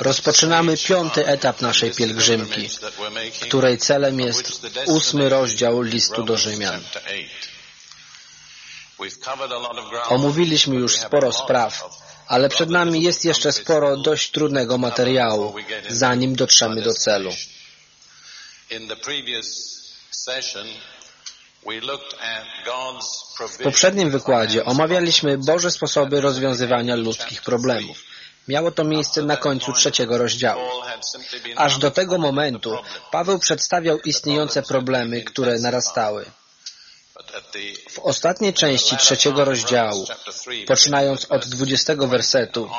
Rozpoczynamy piąty etap naszej pielgrzymki, której celem jest ósmy rozdział listu do Rzymian. Omówiliśmy już sporo spraw, ale przed nami jest jeszcze sporo dość trudnego materiału, zanim dotrzemy do celu. W poprzednim wykładzie omawialiśmy Boże sposoby rozwiązywania ludzkich problemów. Miało to miejsce na końcu trzeciego rozdziału. Aż do tego momentu Paweł przedstawiał istniejące problemy, które narastały. W ostatniej części trzeciego rozdziału, poczynając od dwudziestego wersetu,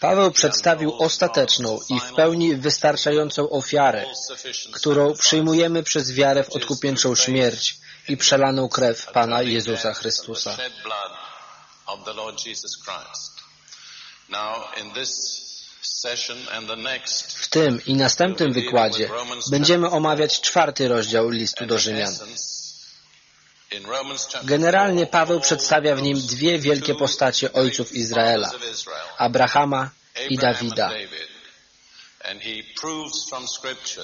Paweł przedstawił ostateczną i w pełni wystarczającą ofiarę, którą przyjmujemy przez wiarę w odkupieńczą śmierć i przelaną krew Pana Jezusa Chrystusa. W tym i następnym wykładzie będziemy omawiać czwarty rozdział listu do Rzymian. Generalnie Paweł przedstawia w nim dwie wielkie postacie ojców Izraela, Abrahama i Dawida.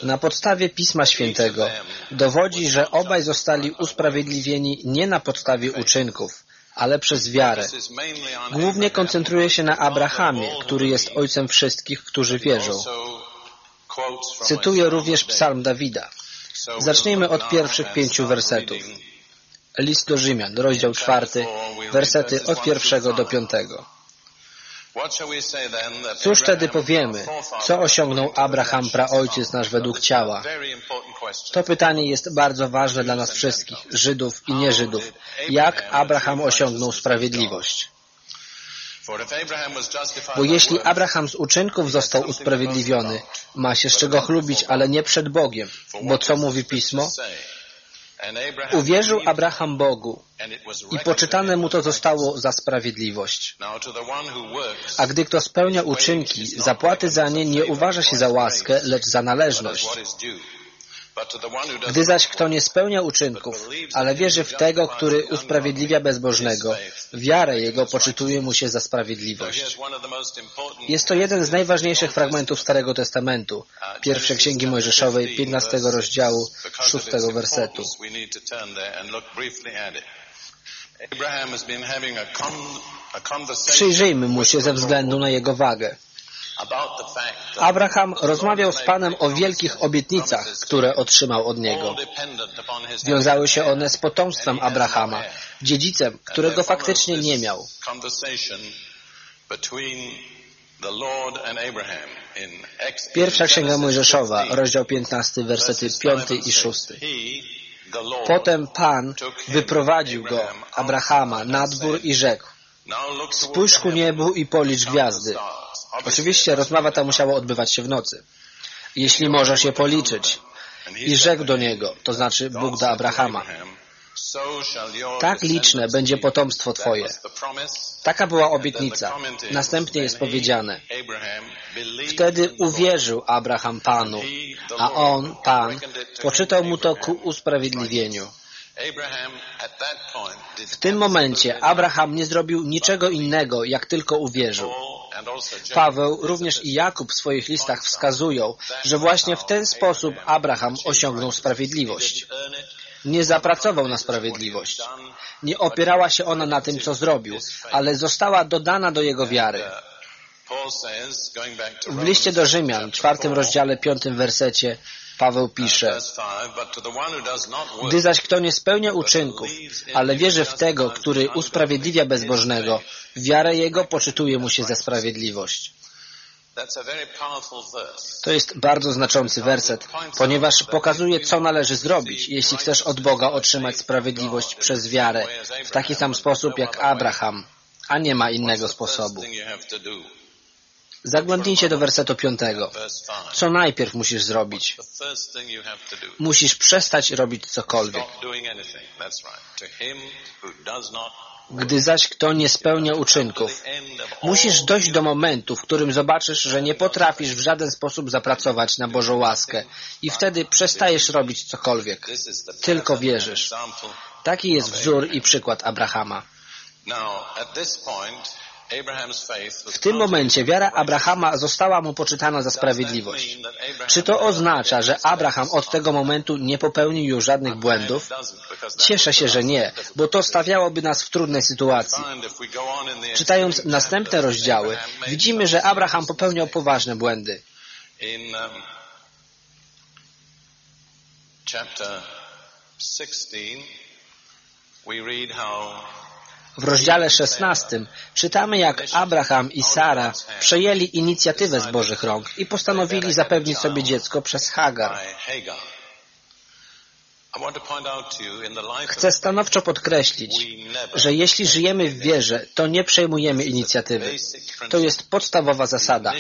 Na podstawie Pisma Świętego dowodzi, że obaj zostali usprawiedliwieni nie na podstawie uczynków, ale przez wiarę. Głównie koncentruje się na Abrahamie, który jest ojcem wszystkich, którzy wierzą. Cytuję również psalm Dawida. Zacznijmy od pierwszych pięciu wersetów. List do Rzymian, rozdział czwarty, wersety od pierwszego do piątego. Cóż wtedy powiemy? Co osiągnął Abraham, praojciec nasz według ciała? To pytanie jest bardzo ważne dla nas wszystkich, Żydów i nieżydów. Jak Abraham osiągnął sprawiedliwość? Bo jeśli Abraham z uczynków został usprawiedliwiony, ma się z czego chlubić, ale nie przed Bogiem. Bo co mówi Pismo? Uwierzył Abraham Bogu i poczytane mu to zostało za sprawiedliwość. A gdy kto spełnia uczynki, zapłaty za nie nie uważa się za łaskę, lecz za należność. Gdy zaś kto nie spełnia uczynków, ale wierzy w tego, który usprawiedliwia bezbożnego, wiarę jego poczytuje mu się za sprawiedliwość. Jest to jeden z najważniejszych fragmentów Starego Testamentu, pierwszej Księgi Mojżeszowej, 15 rozdziału, 6 wersetu. Przyjrzyjmy mu się ze względu na jego wagę. Abraham rozmawiał z Panem o wielkich obietnicach, które otrzymał od Niego. Wiązały się one z potomstwem Abrahama, dziedzicem, którego faktycznie nie miał. Pierwsza Księga Mojżeszowa, rozdział 15, wersety 5 i 6. Potem Pan wyprowadził go, Abrahama, na dwór i rzekł Spójrz ku niebu i policz gwiazdy, Oczywiście rozmowa ta musiała odbywać się w nocy. Jeśli możesz je policzyć. I rzekł do niego, to znaczy Bóg do Abrahama, tak liczne będzie potomstwo Twoje. Taka była obietnica. Następnie jest powiedziane, wtedy uwierzył Abraham Panu, a on, Pan, poczytał mu to ku usprawiedliwieniu. W tym momencie Abraham nie zrobił niczego innego, jak tylko uwierzył. Paweł, również i Jakub w swoich listach wskazują, że właśnie w ten sposób Abraham osiągnął sprawiedliwość. Nie zapracował na sprawiedliwość. Nie opierała się ona na tym, co zrobił, ale została dodana do jego wiary. W liście do Rzymian, czwartym rozdziale, piątym wersecie, Paweł pisze, gdy zaś kto nie spełnia uczynków, ale wierzy w tego, który usprawiedliwia bezbożnego, wiarę jego poczytuje mu się za sprawiedliwość. To jest bardzo znaczący werset, ponieważ pokazuje, co należy zrobić, jeśli chcesz od Boga otrzymać sprawiedliwość przez wiarę, w taki sam sposób jak Abraham, a nie ma innego sposobu. Zaglądnijcie do wersetu piątego. Co najpierw musisz zrobić? Musisz przestać robić cokolwiek. Gdy zaś kto nie spełnia uczynków, musisz dojść do momentu, w którym zobaczysz, że nie potrafisz w żaden sposób zapracować na Bożą łaskę i wtedy przestajesz robić cokolwiek. Tylko wierzysz. Taki jest wzór i przykład Abrahama. W tym momencie wiara Abrahama została mu poczytana za sprawiedliwość. Czy to oznacza, że Abraham od tego momentu nie popełnił już żadnych błędów? Cieszę się, że nie, bo to stawiałoby nas w trudnej sytuacji. Czytając następne rozdziały, widzimy, że Abraham popełniał poważne błędy. chapter 16 we read how w rozdziale 16 czytamy, jak Abraham i Sara przejęli inicjatywę z Bożych rąk i postanowili zapewnić sobie dziecko przez Hagar. Chcę stanowczo podkreślić, że jeśli żyjemy w wierze, to nie przejmujemy inicjatywy. To jest podstawowa zasada.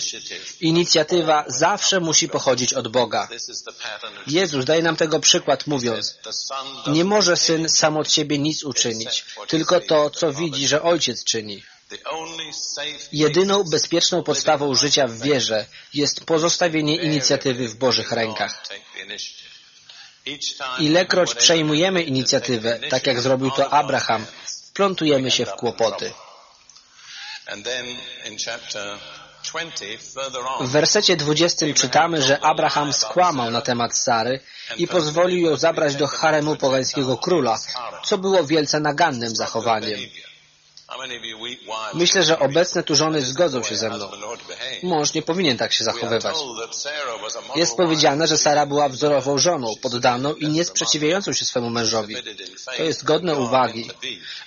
Inicjatywa zawsze musi pochodzić od Boga. Jezus daje nam tego przykład mówiąc, nie może Syn sam od siebie nic uczynić, tylko to, co widzi, że Ojciec czyni. Jedyną bezpieczną podstawą życia w wierze jest pozostawienie inicjatywy w Bożych rękach. Ilekroć przejmujemy inicjatywę, tak jak zrobił to Abraham, wplątujemy się w kłopoty. W wersecie 20 czytamy, że Abraham skłamał na temat Sary i pozwolił ją zabrać do haremu pogańskiego króla, co było wielce nagannym zachowaniem. Myślę, że obecne tu żony zgodzą się ze mną. Mąż nie powinien tak się zachowywać. Jest powiedziane, że Sara była wzorową żoną, poddaną i niesprzeciwiającą się swemu mężowi. To jest godne uwagi.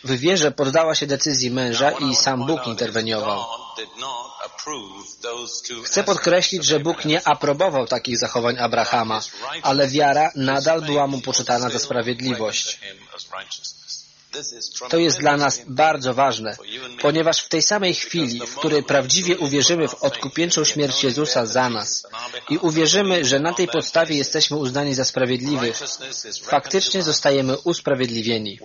W wierze poddała się decyzji męża i sam Bóg interweniował. Chcę podkreślić, że Bóg nie aprobował takich zachowań Abrahama, ale wiara nadal była mu poczytana za sprawiedliwość. To jest dla nas bardzo ważne, ponieważ w tej samej chwili, w której prawdziwie uwierzymy w odkupieńczą śmierć Jezusa za nas i uwierzymy, że na tej podstawie jesteśmy uznani za sprawiedliwych, faktycznie zostajemy usprawiedliwieni.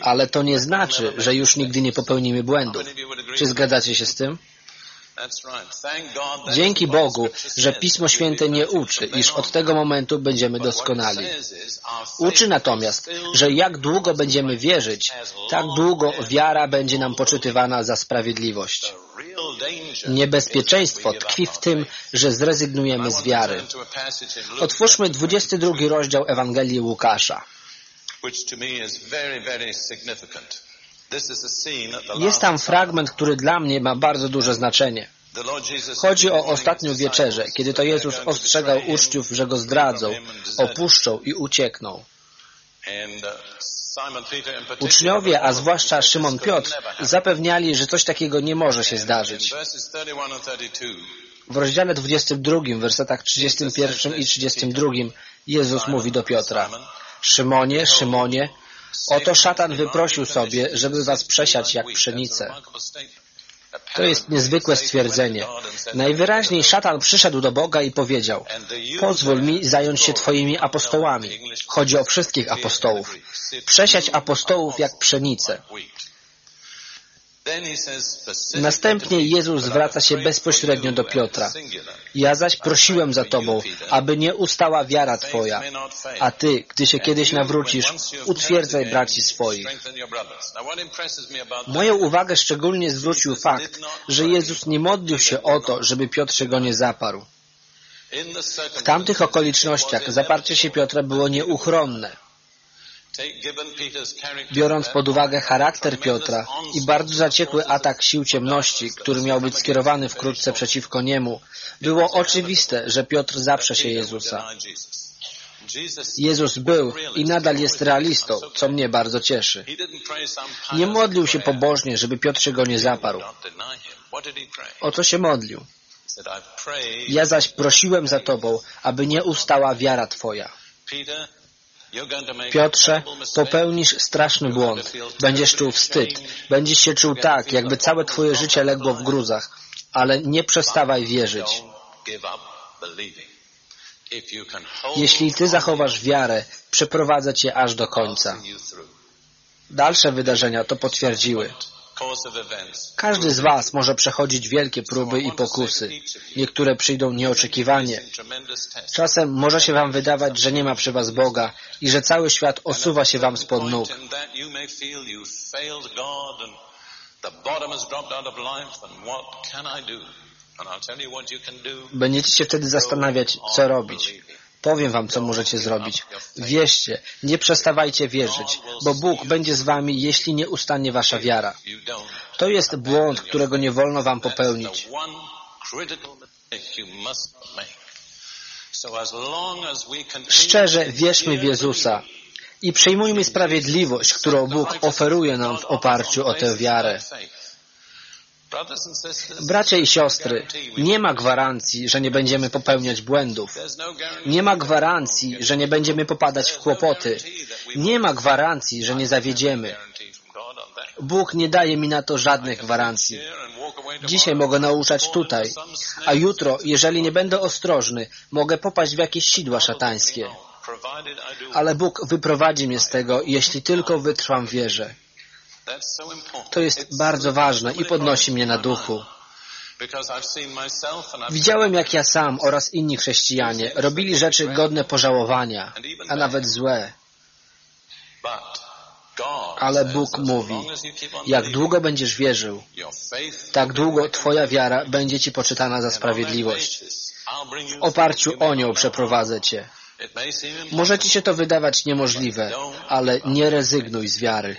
Ale to nie znaczy, że już nigdy nie popełnimy błędów. Czy zgadzacie się z tym? Dzięki Bogu, że Pismo Święte nie uczy, iż od tego momentu będziemy doskonali. Uczy natomiast, że jak długo będziemy wierzyć, tak długo wiara będzie nam poczytywana za sprawiedliwość. Niebezpieczeństwo tkwi w tym, że zrezygnujemy z wiary. Otwórzmy 22 rozdział Ewangelii Łukasza. Jest tam fragment, który dla mnie ma bardzo duże znaczenie. Chodzi o ostatnią wieczerzę, kiedy to Jezus ostrzegał uczniów, że Go zdradzą, opuszczą i uciekną. Uczniowie, a zwłaszcza Szymon Piotr, zapewniali, że coś takiego nie może się zdarzyć. W rozdziale 22, wersetach 31 i 32 Jezus mówi do Piotra Szymonie, Szymonie, Oto szatan wyprosił sobie, żeby was przesiać jak pszenicę. To jest niezwykłe stwierdzenie. Najwyraźniej szatan przyszedł do Boga i powiedział pozwól mi zająć się Twoimi apostołami. Chodzi o wszystkich apostołów. Przesiać apostołów jak pszenicę. Następnie Jezus zwraca się bezpośrednio do Piotra. Ja zaś prosiłem za Tobą, aby nie ustała wiara Twoja, a Ty, gdy się kiedyś nawrócisz, utwierdzaj braci swoich. Moją uwagę szczególnie zwrócił fakt, że Jezus nie modlił się o to, żeby Piotr się go nie zaparł. W tamtych okolicznościach zaparcie się Piotra było nieuchronne. Biorąc pod uwagę charakter Piotra i bardzo zaciekły atak sił ciemności, który miał być skierowany wkrótce przeciwko niemu, było oczywiste, że Piotr zaprze się Jezusa. Jezus był i nadal jest realistą, co mnie bardzo cieszy. Nie modlił się pobożnie, żeby Piotr się go nie zaparł. O co się modlił? Ja zaś prosiłem za Tobą, aby nie ustała wiara Twoja. Piotrze, popełnisz straszny błąd. Będziesz czuł wstyd. Będziesz się czuł tak, jakby całe Twoje życie legło w gruzach. Ale nie przestawaj wierzyć. Jeśli Ty zachowasz wiarę, przeprowadzę Cię aż do końca. Dalsze wydarzenia to potwierdziły. Każdy z Was może przechodzić wielkie próby i pokusy. Niektóre przyjdą nieoczekiwanie. Czasem może się Wam wydawać, że nie ma przy Was Boga i że cały świat osuwa się Wam spod nóg. Będziecie się wtedy zastanawiać, co robić. Powiem wam, co możecie zrobić. Wierzcie, nie przestawajcie wierzyć, bo Bóg będzie z wami, jeśli nie ustanie wasza wiara. To jest błąd, którego nie wolno wam popełnić. Szczerze wierzmy w Jezusa i przyjmujmy sprawiedliwość, którą Bóg oferuje nam w oparciu o tę wiarę. Bracia i siostry, nie ma gwarancji, że nie będziemy popełniać błędów. Nie ma gwarancji, że nie będziemy popadać w kłopoty. Nie ma gwarancji, że nie zawiedziemy. Bóg nie daje mi na to żadnych gwarancji. Dzisiaj mogę nauczać tutaj, a jutro, jeżeli nie będę ostrożny, mogę popaść w jakieś sidła szatańskie. Ale Bóg wyprowadzi mnie z tego, jeśli tylko wytrwam w wierze. To jest bardzo ważne i podnosi mnie na duchu. Widziałem, jak ja sam oraz inni chrześcijanie robili rzeczy godne pożałowania, a nawet złe. Ale Bóg mówi, jak długo będziesz wierzył, tak długo Twoja wiara będzie Ci poczytana za sprawiedliwość. W oparciu o nią przeprowadzę Cię. Może Ci się to wydawać niemożliwe, ale nie rezygnuj z wiary.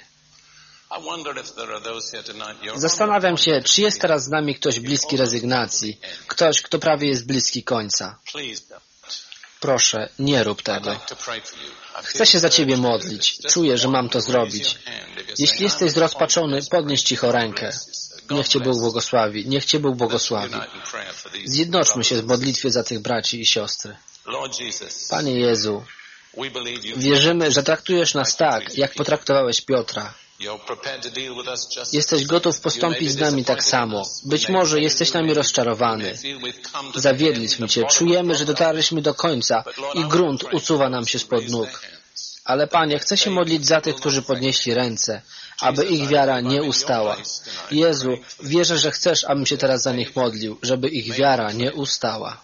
Zastanawiam się, czy jest teraz z nami ktoś bliski rezygnacji, ktoś, kto prawie jest bliski końca. Proszę, nie rób tego. Chcę się za Ciebie modlić. Czuję, że mam to zrobić. Jeśli jesteś zrozpaczony, podnieś cicho rękę. Niech Cię Bóg błogosławi. Niech Cię Bóg błogosławi. Zjednoczmy się w modlitwie za tych braci i siostry. Panie Jezu, wierzymy, że traktujesz nas tak, jak potraktowałeś Piotra. Jesteś gotów postąpić z nami tak samo. Być może jesteś nami rozczarowany. Zawiedliśmy Cię. Czujemy, że dotarliśmy do końca i grunt usuwa nam się spod nóg. Ale Panie, chcę się modlić za tych, którzy podnieśli ręce, aby ich wiara nie ustała. Jezu, wierzę, że chcesz, abym się teraz za nich modlił, żeby ich wiara nie ustała.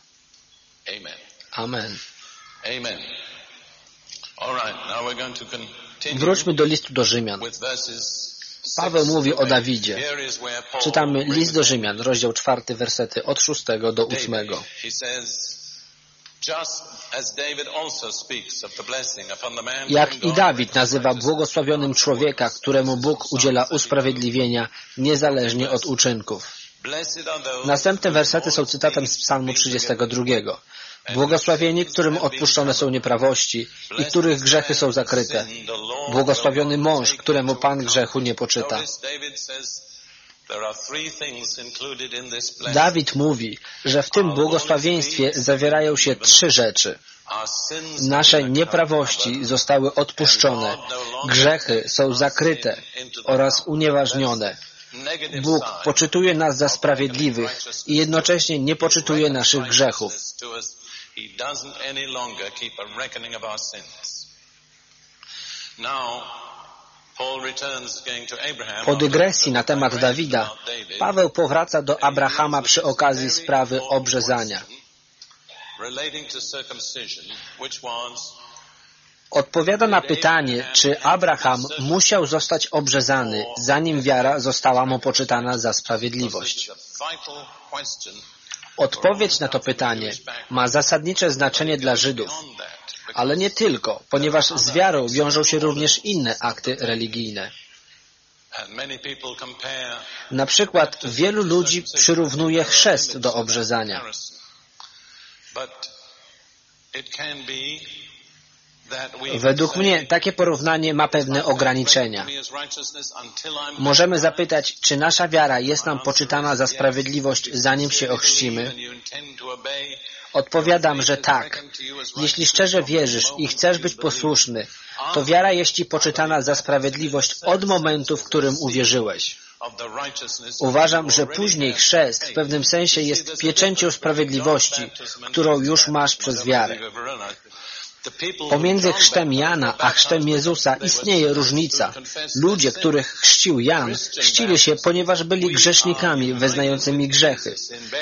Amen. Amen. Wróćmy do listu do Rzymian. Paweł mówi o Dawidzie. Czytamy list do Rzymian, rozdział czwarty, wersety od szóstego do ósmego. Jak i Dawid nazywa błogosławionym człowieka, któremu Bóg udziela usprawiedliwienia niezależnie od uczynków. Następne wersety są cytatem z Psalmu 32. Błogosławieni, którym odpuszczone są nieprawości i których grzechy są zakryte. Błogosławiony mąż, któremu Pan grzechu nie poczyta. Dawid mówi, że w tym błogosławieństwie zawierają się trzy rzeczy. Nasze nieprawości zostały odpuszczone, grzechy są zakryte oraz unieważnione. Bóg poczytuje nas za sprawiedliwych i jednocześnie nie poczytuje naszych grzechów. He doesn't any longer keep a reckoning of our sins. Now, po dygresji na temat Dawida, Paweł powraca do Abrahama przy okazji sprawy obrzezania. Odpowiada na pytanie, czy Abraham musiał zostać obrzezany, zanim wiara została mu poczytana za sprawiedliwość. Odpowiedź na to pytanie ma zasadnicze znaczenie dla Żydów, ale nie tylko, ponieważ z wiarą wiążą się również inne akty religijne. Na przykład wielu ludzi przyrównuje chrzest do obrzezania. Według mnie takie porównanie ma pewne ograniczenia. Możemy zapytać, czy nasza wiara jest nam poczytana za sprawiedliwość, zanim się ochrzcimy? Odpowiadam, że tak. Jeśli szczerze wierzysz i chcesz być posłuszny, to wiara jest Ci poczytana za sprawiedliwość od momentu, w którym uwierzyłeś. Uważam, że później chrzest w pewnym sensie jest pieczęcią sprawiedliwości, którą już masz przez wiarę. Pomiędzy chrztem Jana a chrztem Jezusa istnieje różnica. Ludzie, których chrzcił Jan, chrzcili się, ponieważ byli grzesznikami wyznającymi grzechy.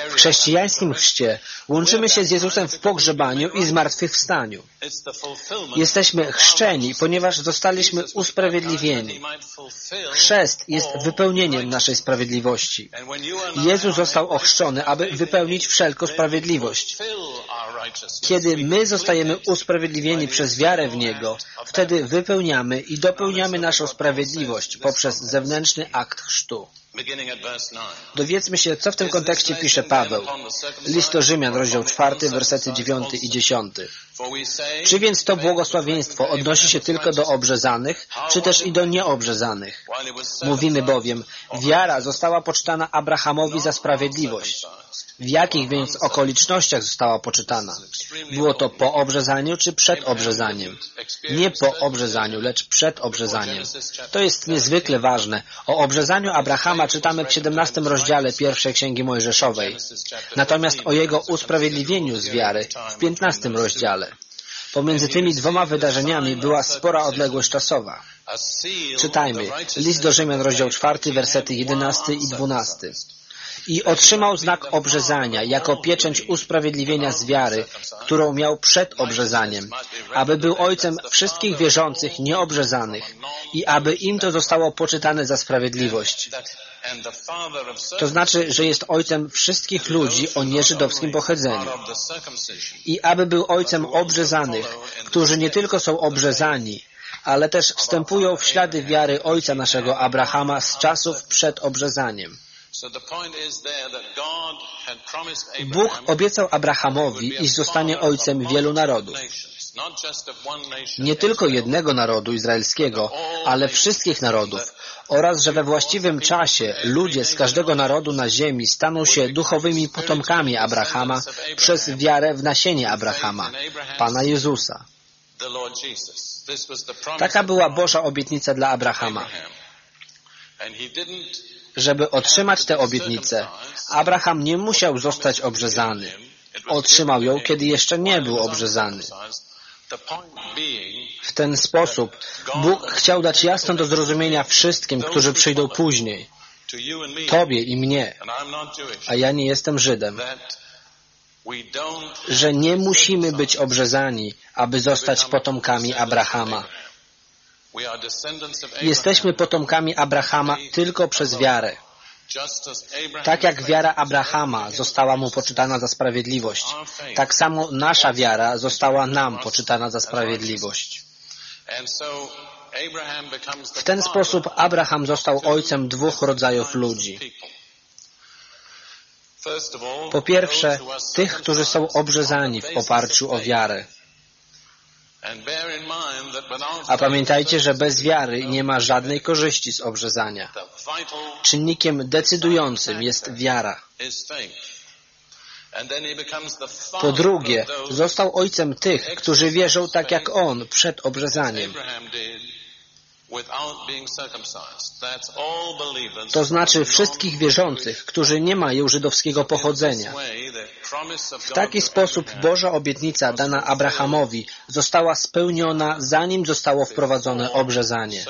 W chrześcijańskim chrzcie łączymy się z Jezusem w pogrzebaniu i zmartwychwstaniu. Jesteśmy chrzczeni, ponieważ zostaliśmy usprawiedliwieni. Chrzest jest wypełnieniem naszej sprawiedliwości. Jezus został ochrzczony, aby wypełnić wszelką sprawiedliwość. Kiedy my zostajemy usprawiedliwieni przez wiarę w Niego, wtedy wypełniamy i dopełniamy naszą sprawiedliwość poprzez zewnętrzny akt chrztu. Dowiedzmy się, co w tym kontekście pisze Paweł. List do Rzymian, rozdział 4, wersety 9 i 10. Czy więc to błogosławieństwo odnosi się tylko do obrzezanych, czy też i do nieobrzezanych? Mówimy bowiem, wiara została poczytana Abrahamowi za sprawiedliwość. W jakich więc okolicznościach została poczytana? Było to po obrzezaniu czy przed obrzezaniem? Nie po obrzezaniu, lecz przed obrzezaniem. To jest niezwykle ważne. O obrzezaniu Abrahama czytamy w 17 rozdziale pierwszej Księgi Mojżeszowej. Natomiast o jego usprawiedliwieniu z wiary w 15 rozdziale. Pomiędzy tymi dwoma wydarzeniami była spora odległość czasowa. Czytajmy. List do Rzymian, rozdział 4, wersety 11 i 12 i otrzymał znak obrzezania jako pieczęć usprawiedliwienia z wiary, którą miał przed obrzezaniem, aby był ojcem wszystkich wierzących nieobrzezanych i aby im to zostało poczytane za sprawiedliwość. To znaczy, że jest ojcem wszystkich ludzi o nieżydowskim pochodzeniu. I aby był ojcem obrzezanych, którzy nie tylko są obrzezani, ale też wstępują w ślady wiary ojca naszego Abrahama z czasów przed obrzezaniem. Bóg obiecał Abrahamowi, iż zostanie ojcem wielu narodów. Nie tylko jednego narodu izraelskiego, ale wszystkich narodów. Oraz, że we właściwym czasie ludzie z każdego narodu na ziemi staną się duchowymi potomkami Abrahama przez wiarę w nasienie Abrahama, Pana Jezusa. Taka była Boża obietnica dla Abrahama żeby otrzymać tę obietnicę, Abraham nie musiał zostać obrzezany. Otrzymał ją, kiedy jeszcze nie był obrzezany. W ten sposób Bóg chciał dać jasno do zrozumienia wszystkim, którzy przyjdą później. Tobie i mnie, a ja nie jestem Żydem, że nie musimy być obrzezani, aby zostać potomkami Abrahama. Jesteśmy potomkami Abrahama tylko przez wiarę. Tak jak wiara Abrahama została mu poczytana za sprawiedliwość, tak samo nasza wiara została nam poczytana za sprawiedliwość. W ten sposób Abraham został ojcem dwóch rodzajów ludzi. Po pierwsze, tych, którzy są obrzezani w oparciu o wiarę. A pamiętajcie, że bez wiary nie ma żadnej korzyści z obrzezania. Czynnikiem decydującym jest wiara. Po drugie, został ojcem tych, którzy wierzą tak jak on przed obrzezaniem. To znaczy wszystkich wierzących, którzy nie mają żydowskiego pochodzenia. W taki sposób Boża obietnica dana Abrahamowi została spełniona, zanim zostało wprowadzone obrzezanie.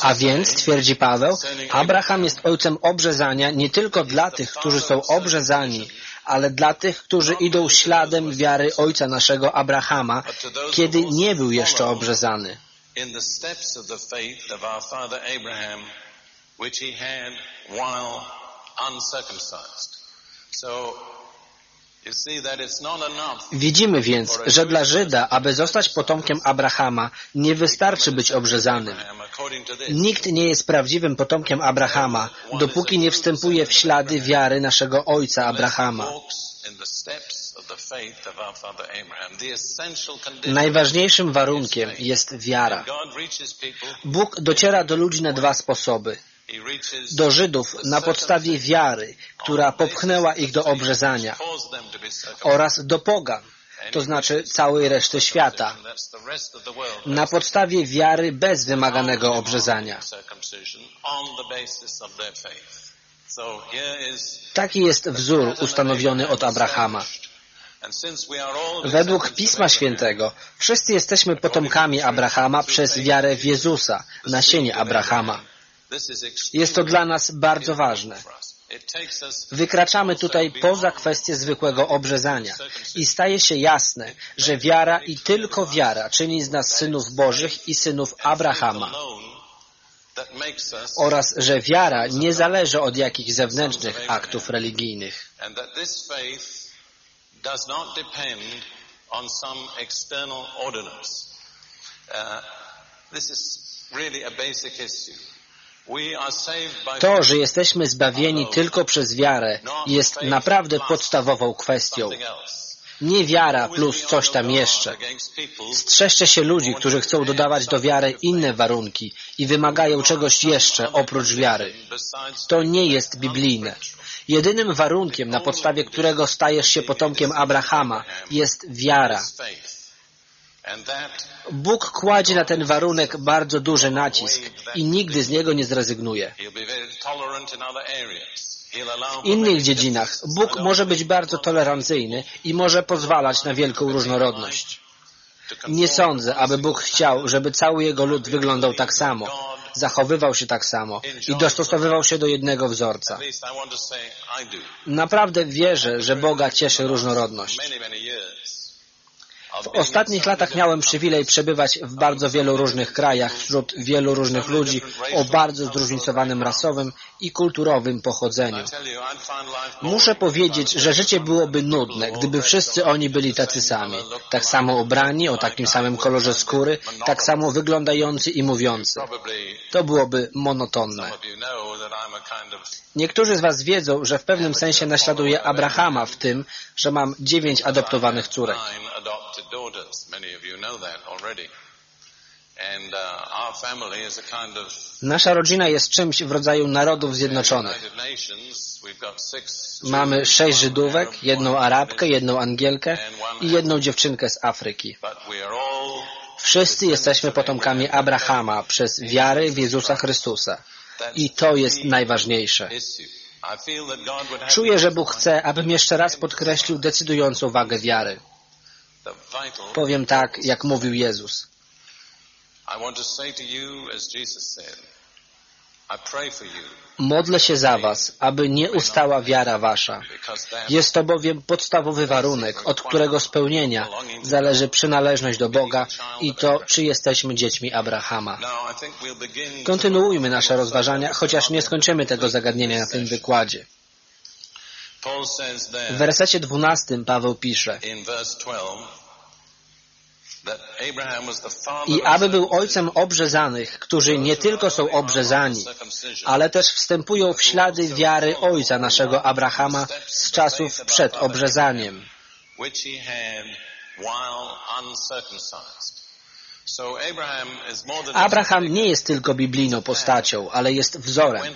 A więc, twierdzi Paweł, Abraham jest ojcem obrzezania nie tylko dla tych, którzy są obrzezani, ale dla tych, którzy idą śladem wiary ojca naszego Abrahama, kiedy nie był jeszcze obrzezany. Widzimy więc, że dla Żyda, aby zostać potomkiem Abrahama, nie wystarczy być obrzezanym. Nikt nie jest prawdziwym potomkiem Abrahama, dopóki nie wstępuje w ślady wiary naszego ojca Abrahama. Najważniejszym warunkiem jest wiara. Bóg dociera do ludzi na dwa sposoby do Żydów na podstawie wiary, która popchnęła ich do obrzezania oraz do pogan, to znaczy całej reszty świata, na podstawie wiary bez wymaganego obrzezania. Taki jest wzór ustanowiony od Abrahama. Według Pisma Świętego wszyscy jesteśmy potomkami Abrahama przez wiarę w Jezusa, nasienie Abrahama. Jest to dla nas bardzo ważne. Wykraczamy tutaj poza kwestię zwykłego obrzezania i staje się jasne, że wiara i tylko wiara czyni z nas synów Bożych i synów Abrahama. oraz że wiara nie zależy od jakichś zewnętrznych aktów religijnych. To, że jesteśmy zbawieni tylko przez wiarę, jest naprawdę podstawową kwestią. Nie wiara plus coś tam jeszcze. Strzeżcie się ludzi, którzy chcą dodawać do wiary inne warunki i wymagają czegoś jeszcze oprócz wiary. To nie jest biblijne. Jedynym warunkiem, na podstawie którego stajesz się potomkiem Abrahama, jest wiara. Bóg kładzie na ten warunek bardzo duży nacisk i nigdy z niego nie zrezygnuje. W innych dziedzinach Bóg może być bardzo tolerancyjny i może pozwalać na wielką różnorodność. Nie sądzę, aby Bóg chciał, żeby cały Jego lud wyglądał tak samo, zachowywał się tak samo i dostosowywał się do jednego wzorca. Naprawdę wierzę, że Boga cieszy różnorodność. W ostatnich latach miałem przywilej przebywać w bardzo wielu różnych krajach, wśród wielu różnych ludzi o bardzo zróżnicowanym rasowym i kulturowym pochodzeniu. Muszę powiedzieć, że życie byłoby nudne, gdyby wszyscy oni byli tacy sami, tak samo ubrani, o takim samym kolorze skóry, tak samo wyglądający i mówiący. To byłoby monotonne. Niektórzy z Was wiedzą, że w pewnym sensie naśladuję Abrahama w tym, że mam dziewięć adoptowanych córek. Nasza rodzina jest czymś w rodzaju Narodów Zjednoczonych. Mamy sześć Żydówek, jedną Arabkę, jedną Angielkę i jedną dziewczynkę z Afryki. Wszyscy jesteśmy potomkami Abrahama przez wiarę w Jezusa Chrystusa. I to jest najważniejsze. Czuję, że Bóg chce, abym jeszcze raz podkreślił decydującą wagę wiary. Powiem tak, jak mówił Jezus. Modlę się za was, aby nie ustała wiara wasza. Jest to bowiem podstawowy warunek, od którego spełnienia zależy przynależność do Boga i to, czy jesteśmy dziećmi Abrahama. Kontynuujmy nasze rozważania, chociaż nie skończymy tego zagadnienia na tym wykładzie. W wersecie 12 Paweł pisze i aby był ojcem obrzezanych, którzy nie tylko są obrzezani, ale też wstępują w ślady wiary ojca naszego Abrahama z czasów przed obrzezaniem. Abraham nie jest tylko biblijną postacią, ale jest wzorem.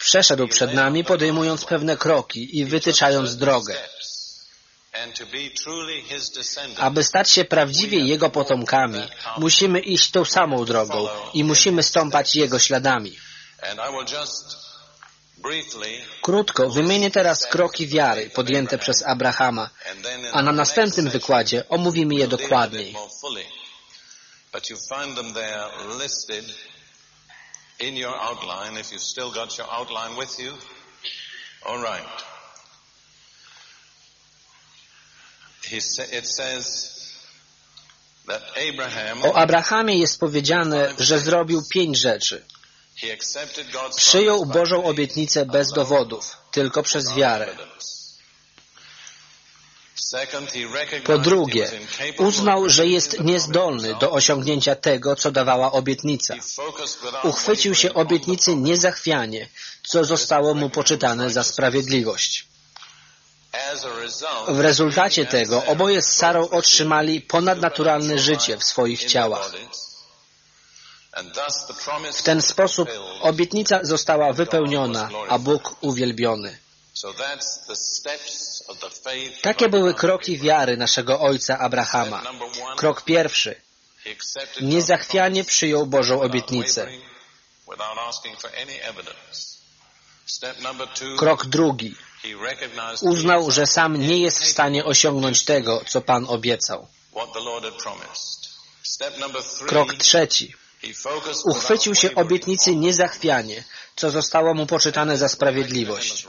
Przeszedł przed nami, podejmując pewne kroki i wytyczając drogę. Aby stać się prawdziwie Jego potomkami, musimy iść tą samą drogą i musimy stąpać Jego śladami. Krótko wymienię teraz kroki wiary podjęte przez Abrahama, a na następnym wykładzie omówimy je dokładniej. In your outline, if you've still got your outline with you. All right. O Abrahamie jest powiedziane, że zrobił pięć rzeczy. Przyjął Bożą obietnicę bez dowodów, tylko przez wiarę. Po drugie, uznał, że jest niezdolny do osiągnięcia tego, co dawała obietnica. Uchwycił się obietnicy niezachwianie, co zostało mu poczytane za sprawiedliwość. W rezultacie tego oboje z Sarą otrzymali ponadnaturalne życie w swoich ciałach. W ten sposób obietnica została wypełniona, a Bóg uwielbiony. Takie były kroki wiary naszego ojca Abrahama. Krok pierwszy. Niezachwianie przyjął Bożą obietnicę. Krok drugi. Uznał, że sam nie jest w stanie osiągnąć tego, co Pan obiecał. Krok trzeci. Uchwycił się obietnicy niezachwianie, co zostało mu poczytane za sprawiedliwość.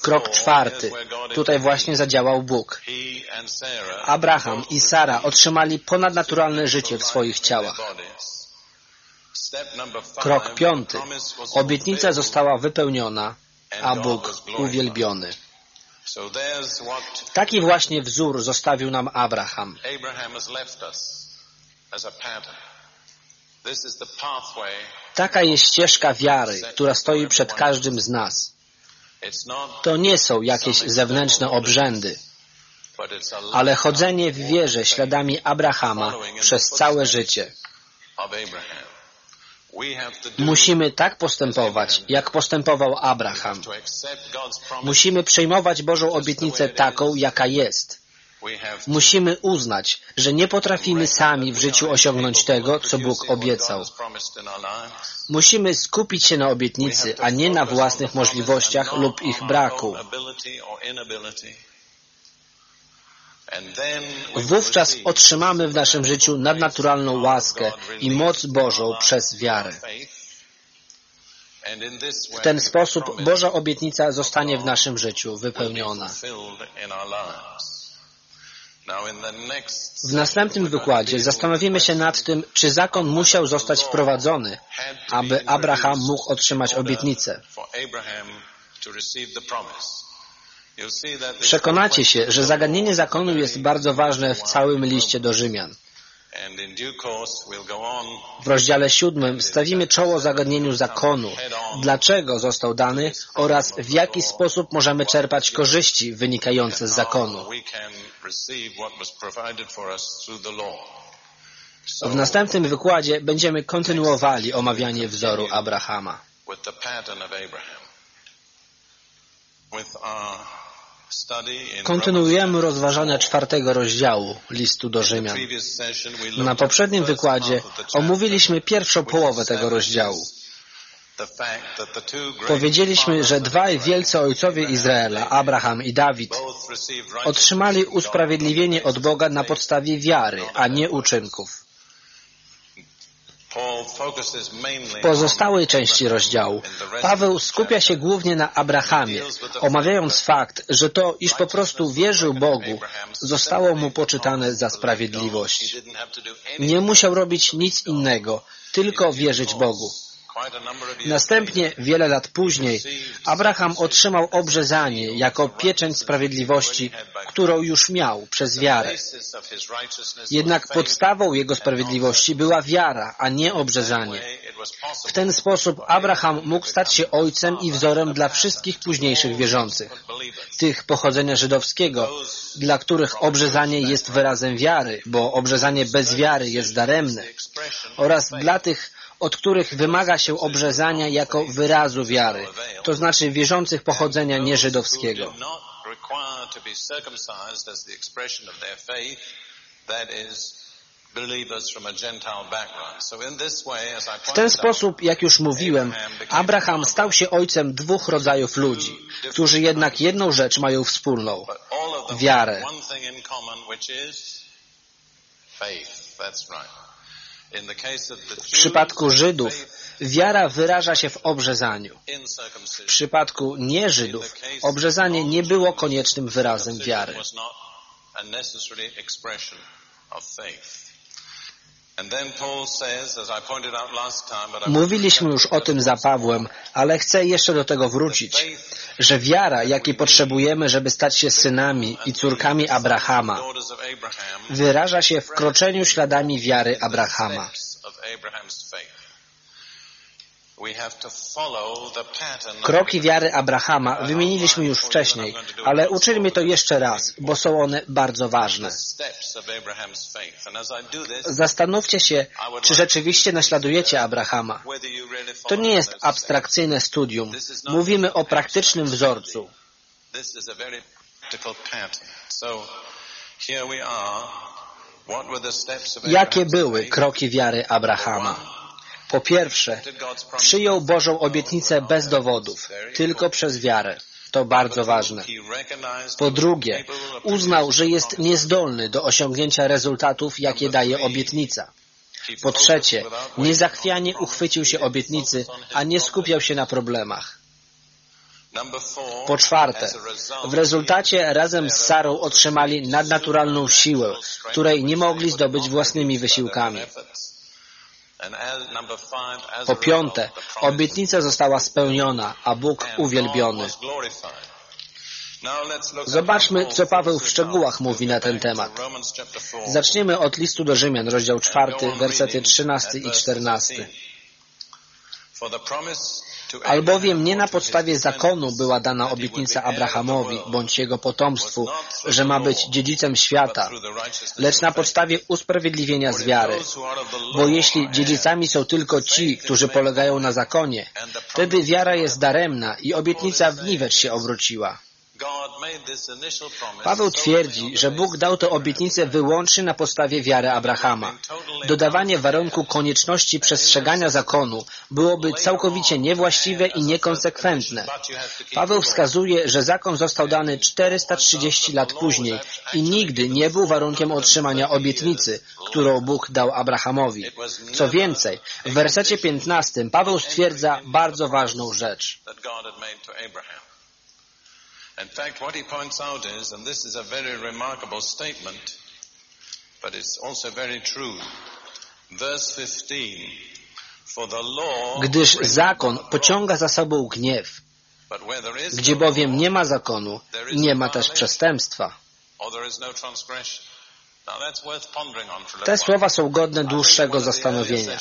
Krok czwarty. Tutaj właśnie zadziałał Bóg. Abraham i Sara otrzymali ponadnaturalne życie w swoich ciałach. Krok piąty. Obietnica została wypełniona, a Bóg uwielbiony. Taki właśnie wzór zostawił nam Abraham. Taka jest ścieżka wiary, która stoi przed każdym z nas. To nie są jakieś zewnętrzne obrzędy, ale chodzenie w wierze śladami Abrahama przez całe życie. Musimy tak postępować, jak postępował Abraham. Musimy przyjmować Bożą obietnicę taką, jaka jest. Musimy uznać, że nie potrafimy sami w życiu osiągnąć tego, co Bóg obiecał. Musimy skupić się na obietnicy, a nie na własnych możliwościach lub ich braku. Wówczas otrzymamy w naszym życiu nadnaturalną łaskę i moc Bożą przez wiarę. W ten sposób Boża obietnica zostanie w naszym życiu wypełniona. W następnym wykładzie zastanowimy się nad tym, czy zakon musiał zostać wprowadzony, aby Abraham mógł otrzymać obietnicę. Przekonacie się, że zagadnienie zakonu jest bardzo ważne w całym liście do Rzymian. W rozdziale siódmym stawimy czoło zagadnieniu zakonu, dlaczego został dany oraz w jaki sposób możemy czerpać korzyści wynikające z zakonu. W następnym wykładzie będziemy kontynuowali omawianie wzoru Abrahama. Kontynuujemy rozważania czwartego rozdziału listu do Rzymian. Na poprzednim wykładzie omówiliśmy pierwszą połowę tego rozdziału. Powiedzieliśmy, że dwaj wielcy ojcowie Izraela, Abraham i Dawid, otrzymali usprawiedliwienie od Boga na podstawie wiary, a nie uczynków. W pozostałej części rozdziału Paweł skupia się głównie na Abrahamie, omawiając fakt, że to, iż po prostu wierzył Bogu, zostało mu poczytane za sprawiedliwość. Nie musiał robić nic innego, tylko wierzyć Bogu. Następnie, wiele lat później, Abraham otrzymał obrzezanie jako pieczęć sprawiedliwości, którą już miał przez wiarę. Jednak podstawą jego sprawiedliwości była wiara, a nie obrzezanie. W ten sposób Abraham mógł stać się ojcem i wzorem dla wszystkich późniejszych wierzących, tych pochodzenia żydowskiego, dla których obrzezanie jest wyrazem wiary, bo obrzezanie bez wiary jest daremne, oraz dla tych, od których wymaga się obrzezania jako wyrazu wiary, to znaczy wierzących pochodzenia nieżydowskiego. W ten sposób, jak już mówiłem, Abraham stał się ojcem dwóch rodzajów ludzi, którzy jednak jedną rzecz mają wspólną wiarę. W przypadku Żydów wiara wyraża się w obrzezaniu. W przypadku nieżydów obrzezanie nie było koniecznym wyrazem wiary. Mówiliśmy już o tym za Pawłem, ale chcę jeszcze do tego wrócić, że wiara, jakiej potrzebujemy, żeby stać się synami i córkami Abrahama, wyraża się w kroczeniu śladami wiary Abrahama. Kroki wiary Abrahama wymieniliśmy już wcześniej, ale uczyńmy to jeszcze raz, bo są one bardzo ważne. Zastanówcie się, czy rzeczywiście naśladujecie Abrahama. To nie jest abstrakcyjne studium. Mówimy o praktycznym wzorcu. Jakie były kroki wiary Abrahama? Po pierwsze, przyjął Bożą obietnicę bez dowodów, tylko przez wiarę. To bardzo ważne. Po drugie, uznał, że jest niezdolny do osiągnięcia rezultatów, jakie daje obietnica. Po trzecie, niezachwianie uchwycił się obietnicy, a nie skupiał się na problemach. Po czwarte, w rezultacie razem z Sarą otrzymali nadnaturalną siłę, której nie mogli zdobyć własnymi wysiłkami. Po piąte, obietnica została spełniona, a Bóg uwielbiony. Zobaczmy, co Paweł w szczegółach mówi na ten temat. Zaczniemy od listu do Rzymian, rozdział 4, wersety 13 i 14. Albowiem nie na podstawie zakonu była dana obietnica Abrahamowi bądź jego potomstwu, że ma być dziedzicem świata, lecz na podstawie usprawiedliwienia z wiary. Bo jeśli dziedzicami są tylko ci, którzy polegają na zakonie, wtedy wiara jest daremna i obietnica w niwecz się obróciła. Paweł twierdzi, że Bóg dał tę obietnicę wyłącznie na podstawie wiary Abrahama. Dodawanie warunku konieczności przestrzegania zakonu byłoby całkowicie niewłaściwe i niekonsekwentne. Paweł wskazuje, że zakon został dany 430 lat później i nigdy nie był warunkiem otrzymania obietnicy, którą Bóg dał Abrahamowi. Co więcej, w wersecie 15 Paweł stwierdza bardzo ważną rzecz. In fact, what he points out is, and this is a very remarkable statement, but it's also very true. Verse 15. Gdyż zakon pociąga za sobą gniew, gdzie bowiem nie ma zakonu, nie ma też przestępstwa. Te słowa są godne dłuższego zastanowienia.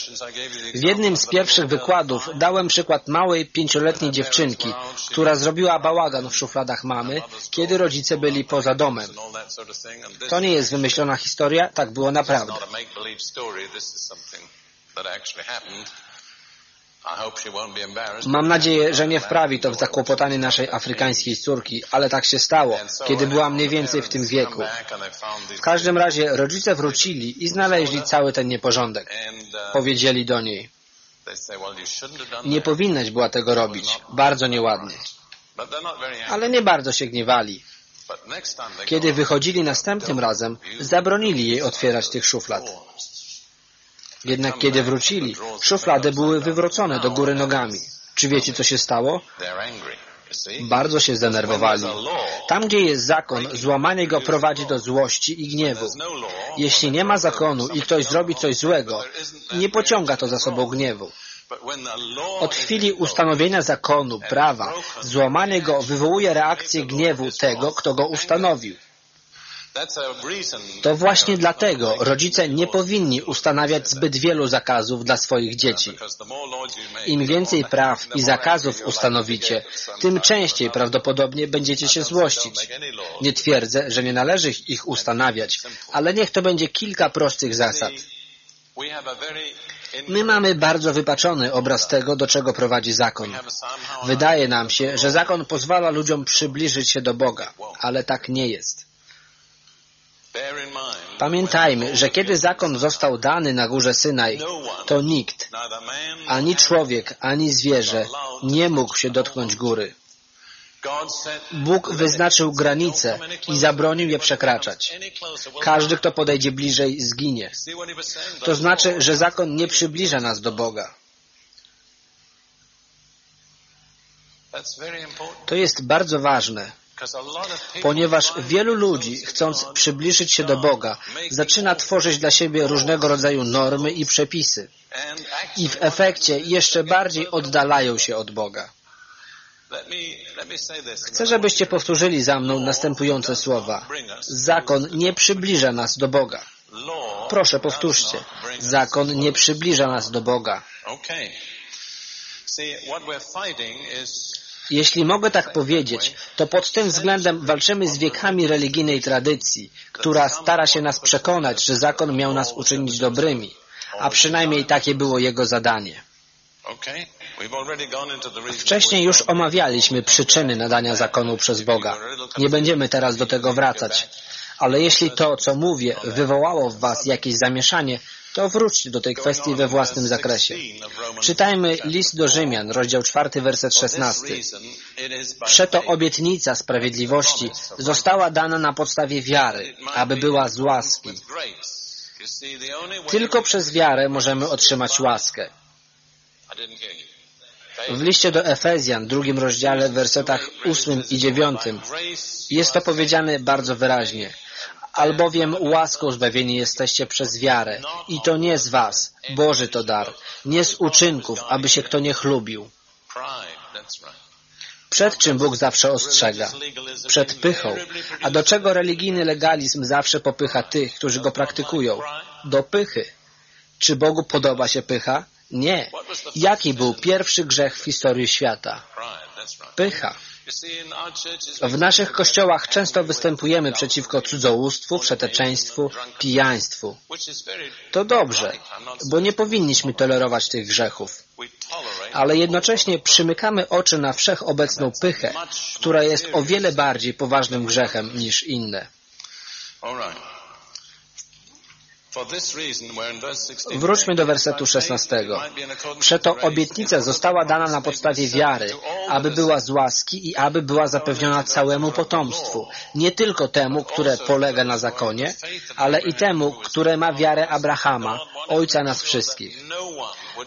W jednym z pierwszych wykładów dałem przykład małej pięcioletniej dziewczynki, która zrobiła bałagan w szufladach mamy, kiedy rodzice byli poza domem. To nie jest wymyślona historia, tak było naprawdę. Mam nadzieję, że nie wprawi to w zakłopotanie naszej afrykańskiej córki, ale tak się stało, kiedy była mniej więcej w tym wieku. W każdym razie rodzice wrócili i znaleźli cały ten nieporządek. Powiedzieli do niej, nie powinnaś była tego robić, bardzo nieładnie. Ale nie bardzo się gniewali. Kiedy wychodzili następnym razem, zabronili jej otwierać tych szuflad. Jednak kiedy wrócili, szuflady były wywrócone do góry nogami. Czy wiecie, co się stało? Bardzo się zdenerwowali. Tam, gdzie jest zakon, złamanie go prowadzi do złości i gniewu. Jeśli nie ma zakonu i ktoś zrobi coś złego, nie pociąga to za sobą gniewu. Od chwili ustanowienia zakonu, prawa, złamanie go wywołuje reakcję gniewu tego, kto go ustanowił. To właśnie dlatego rodzice nie powinni ustanawiać zbyt wielu zakazów dla swoich dzieci. Im więcej praw i zakazów ustanowicie, tym częściej prawdopodobnie będziecie się złościć. Nie twierdzę, że nie należy ich ustanawiać, ale niech to będzie kilka prostych zasad. My mamy bardzo wypaczony obraz tego, do czego prowadzi zakon. Wydaje nam się, że zakon pozwala ludziom przybliżyć się do Boga, ale tak nie jest. Pamiętajmy, że kiedy zakon został dany na górze Synaj, to nikt, ani człowiek, ani zwierzę nie mógł się dotknąć góry. Bóg wyznaczył granice i zabronił je przekraczać. Każdy, kto podejdzie bliżej, zginie. To znaczy, że zakon nie przybliża nas do Boga. To jest bardzo ważne ponieważ wielu ludzi, chcąc przybliżyć się do Boga, zaczyna tworzyć dla siebie różnego rodzaju normy i przepisy i w efekcie jeszcze bardziej oddalają się od Boga. Chcę, żebyście powtórzyli za mną następujące słowa. Zakon nie przybliża nas do Boga. Proszę, powtórzcie. Zakon nie przybliża nas do Boga. Jeśli mogę tak powiedzieć, to pod tym względem walczymy z wiekami religijnej tradycji, która stara się nas przekonać, że zakon miał nas uczynić dobrymi, a przynajmniej takie było jego zadanie. Wcześniej już omawialiśmy przyczyny nadania zakonu przez Boga. Nie będziemy teraz do tego wracać. Ale jeśli to, co mówię, wywołało w Was jakieś zamieszanie, to wróćcie do tej kwestii we własnym zakresie. Czytajmy list do Rzymian, rozdział 4, werset 16. Przeto obietnica sprawiedliwości została dana na podstawie wiary, aby była z łaski. Tylko przez wiarę możemy otrzymać łaskę. W liście do Efezjan, drugim rozdziale, w wersetach ósmym i dziewiątym jest to powiedziane bardzo wyraźnie. Albowiem łaską zbawieni jesteście przez wiarę i to nie z was, Boży to dar, nie z uczynków, aby się kto nie chlubił. Przed czym Bóg zawsze ostrzega? Przed pychą. A do czego religijny legalizm zawsze popycha tych, którzy go praktykują? Do pychy. Czy Bogu podoba się pycha? Nie. Jaki był pierwszy grzech w historii świata? Pycha. W naszych kościołach często występujemy przeciwko cudzołóstwu, przeteczeństwu, pijaństwu. To dobrze, bo nie powinniśmy tolerować tych grzechów. Ale jednocześnie przymykamy oczy na wszechobecną pychę, która jest o wiele bardziej poważnym grzechem niż inne. Wróćmy do wersetu 16. Przeto obietnica została dana na podstawie wiary, aby była z łaski i aby była zapewniona całemu potomstwu, nie tylko temu, które polega na zakonie, ale i temu, które ma wiarę Abrahama, ojca nas wszystkich.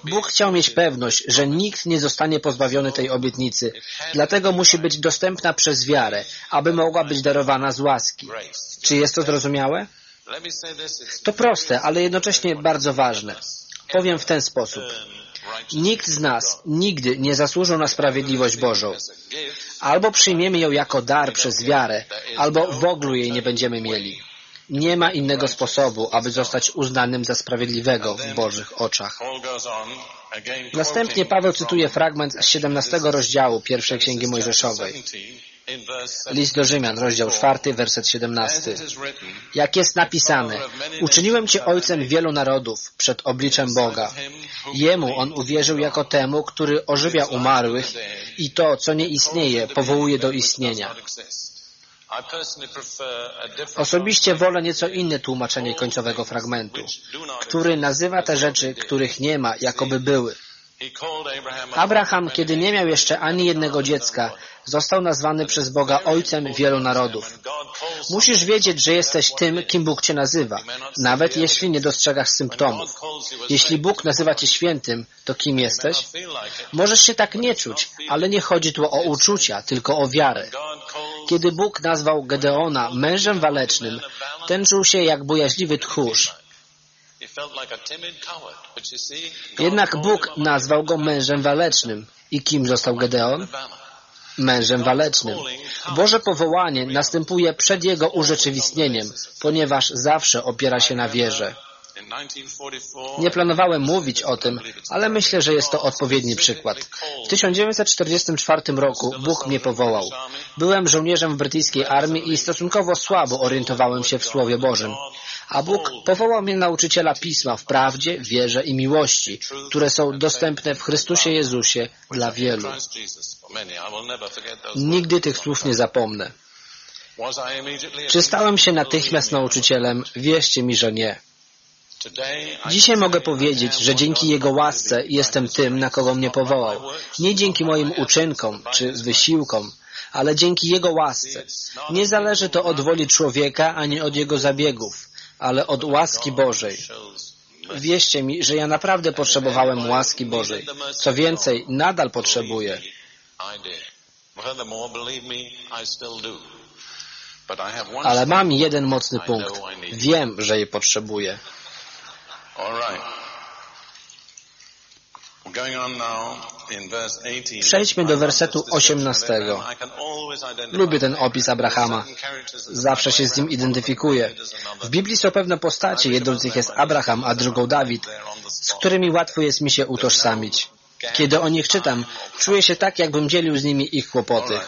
Bóg chciał mieć pewność, że nikt nie zostanie pozbawiony tej obietnicy, dlatego musi być dostępna przez wiarę, aby mogła być darowana z łaski. Czy jest to zrozumiałe? To proste, ale jednocześnie bardzo ważne. Powiem w ten sposób. Nikt z nas nigdy nie zasłużył na sprawiedliwość Bożą. Albo przyjmiemy ją jako dar przez wiarę, albo w ogóle jej nie będziemy mieli. Nie ma innego sposobu, aby zostać uznanym za sprawiedliwego w Bożych oczach. Następnie Paweł cytuje fragment z 17 rozdziału pierwszej Księgi Mojżeszowej. List do Rzymian, rozdział 4, werset 17. Jak jest napisane, uczyniłem Cię ojcem wielu narodów przed obliczem Boga. Jemu on uwierzył jako temu, który ożywia umarłych i to, co nie istnieje, powołuje do istnienia. Osobiście wolę nieco inne tłumaczenie końcowego fragmentu, który nazywa te rzeczy, których nie ma, jakoby były. Abraham, kiedy nie miał jeszcze ani jednego dziecka, został nazwany przez Boga Ojcem wielu narodów. Musisz wiedzieć, że jesteś tym, kim Bóg Cię nazywa, nawet jeśli nie dostrzegasz symptomów. Jeśli Bóg nazywa Cię świętym, to kim jesteś? Możesz się tak nie czuć, ale nie chodzi tu o uczucia, tylko o wiarę. Kiedy Bóg nazwał Gedeona mężem walecznym, ten czuł się jak bojaźliwy tchórz. Jednak Bóg nazwał go mężem walecznym. I kim został Gedeon? Mężem walecznym. Boże powołanie następuje przed jego urzeczywistnieniem, ponieważ zawsze opiera się na wierze. Nie planowałem mówić o tym, ale myślę, że jest to odpowiedni przykład. W 1944 roku Bóg mnie powołał. Byłem żołnierzem w brytyjskiej armii i stosunkowo słabo orientowałem się w Słowie Bożym. A Bóg powołał mnie nauczyciela Pisma w prawdzie, wierze i miłości, które są dostępne w Chrystusie Jezusie dla wielu. Nigdy tych słów nie zapomnę. Czy stałem się natychmiast nauczycielem? Wierzcie mi, że nie. Dzisiaj mogę powiedzieć, że dzięki Jego łasce jestem tym, na kogo mnie powołał. Nie dzięki moim uczynkom czy wysiłkom, ale dzięki Jego łasce. Nie zależy to od woli człowieka, ani od jego zabiegów, ale od łaski Bożej. Wierzcie mi, że ja naprawdę potrzebowałem łaski Bożej. Co więcej, nadal potrzebuję. Ale mam jeden mocny punkt. Wiem, że jej potrzebuję. Przejdźmy do wersetu 18. Lubię ten opis Abrahama. Zawsze się z nim identyfikuję. W Biblii są pewne postacie, jedną z nich jest Abraham, a drugą Dawid, z którymi łatwo jest mi się utożsamić. Kiedy o nich czytam, czuję się tak, jakbym dzielił z nimi ich kłopoty.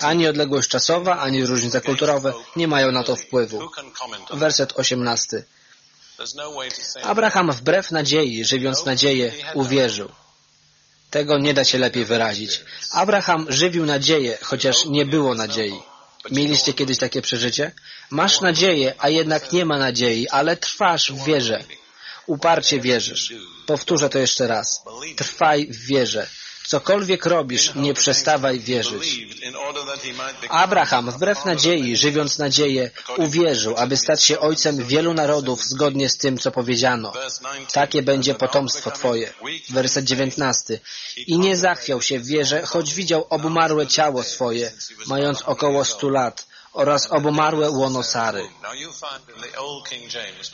Ani odległość czasowa, ani różnice kulturowe nie mają na to wpływu. Werset 18. Abraham wbrew nadziei, żywiąc nadzieję, uwierzył. Tego nie da się lepiej wyrazić. Abraham żywił nadzieję, chociaż nie było nadziei. Mieliście kiedyś takie przeżycie? Masz nadzieję, a jednak nie ma nadziei, ale trwasz w wierze. Uparcie wierzysz. Powtórzę to jeszcze raz. Trwaj w wierze. Cokolwiek robisz, nie przestawaj wierzyć. Abraham, wbrew nadziei, żywiąc nadzieję, uwierzył, aby stać się ojcem wielu narodów zgodnie z tym, co powiedziano. Takie będzie potomstwo Twoje. Werset 19. I nie zachwiał się w wierze, choć widział obumarłe ciało swoje, mając około stu lat oraz obumarłe łono Sary.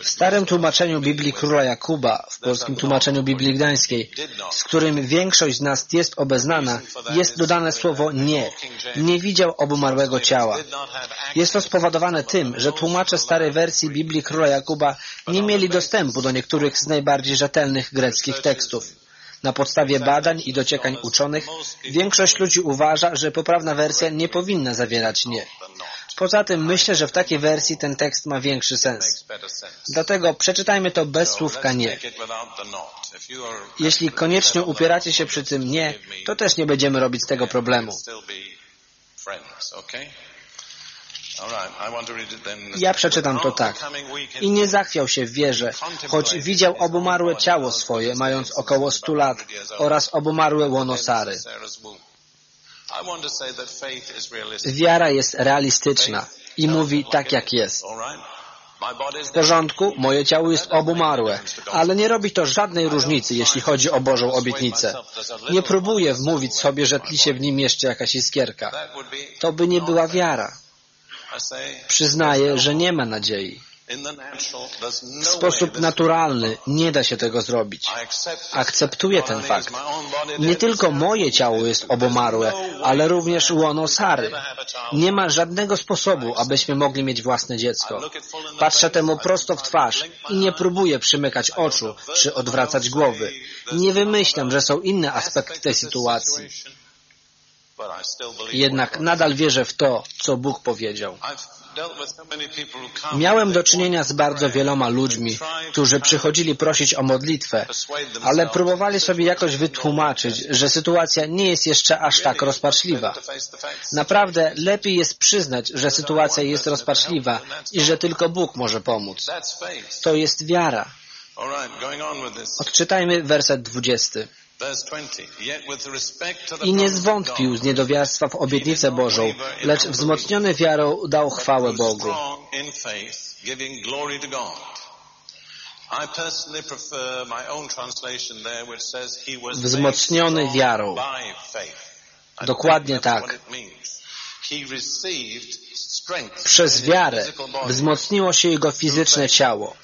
W starym tłumaczeniu Biblii Króla Jakuba, w polskim tłumaczeniu Biblii Gdańskiej, z którym większość z nas jest obeznana, jest dodane słowo nie. Nie widział obumarłego ciała. Jest to spowodowane tym, że tłumacze starej wersji Biblii Króla Jakuba nie mieli dostępu do niektórych z najbardziej rzetelnych greckich tekstów. Na podstawie badań i dociekań uczonych większość ludzi uważa, że poprawna wersja nie powinna zawierać nie. Poza tym myślę, że w takiej wersji ten tekst ma większy sens. Dlatego przeczytajmy to bez słówka nie. Jeśli koniecznie upieracie się przy tym nie, to też nie będziemy robić z tego problemu. Ja przeczytam to tak. I nie zachwiał się w wierze, choć widział obumarłe ciało swoje, mając około stu lat, oraz obumarłe łono Sary. Wiara jest realistyczna i mówi tak, jak jest. W porządku, moje ciało jest obumarłe, ale nie robi to żadnej różnicy, jeśli chodzi o Bożą obietnicę. Nie próbuję wmówić sobie, że tli się w nim jeszcze jakaś iskierka. To by nie była wiara. Przyznaję, że nie ma nadziei. W sposób naturalny nie da się tego zrobić. Akceptuję ten fakt. Nie tylko moje ciało jest obomarłe, ale również łono Sary. Nie ma żadnego sposobu, abyśmy mogli mieć własne dziecko. Patrzę temu prosto w twarz i nie próbuję przymykać oczu czy odwracać głowy. Nie wymyślam, że są inne aspekty tej sytuacji. Jednak nadal wierzę w to, co Bóg powiedział. Miałem do czynienia z bardzo wieloma ludźmi, którzy przychodzili prosić o modlitwę, ale próbowali sobie jakoś wytłumaczyć, że sytuacja nie jest jeszcze aż tak rozpaczliwa. Naprawdę lepiej jest przyznać, że sytuacja jest rozpaczliwa i że tylko Bóg może pomóc. To jest wiara. Odczytajmy werset 20. I nie zwątpił z niedowiarstwa w obietnicę Bożą, lecz wzmocniony wiarą dał chwałę Bogu. Wzmocniony wiarą. Dokładnie tak. Przez wiarę wzmocniło się jego fizyczne ciało.